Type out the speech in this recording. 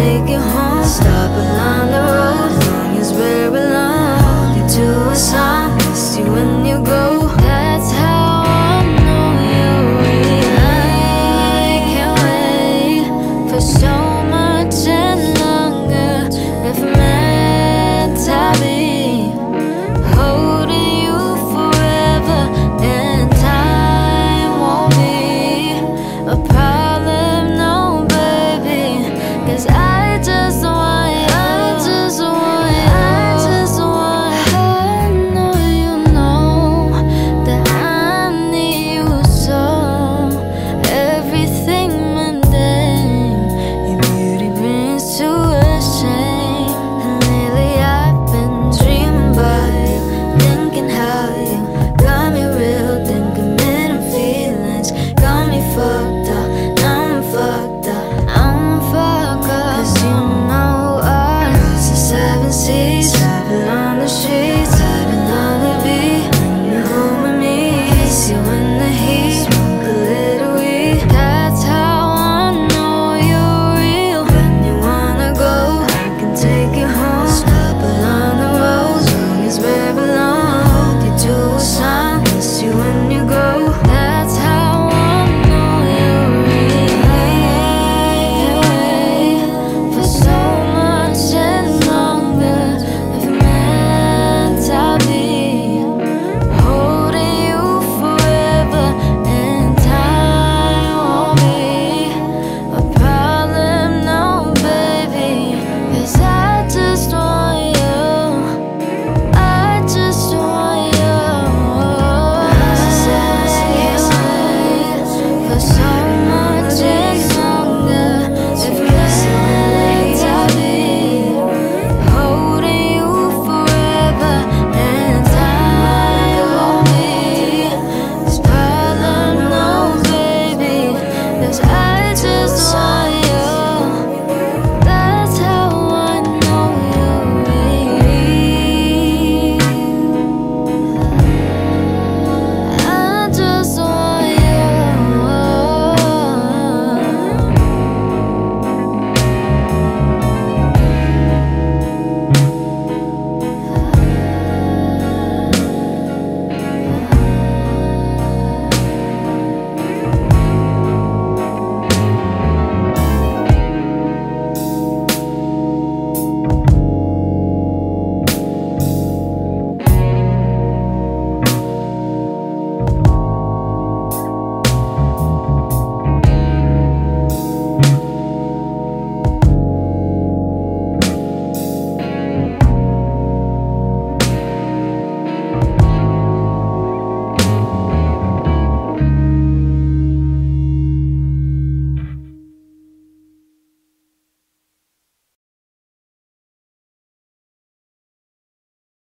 take you home. Stop lying. just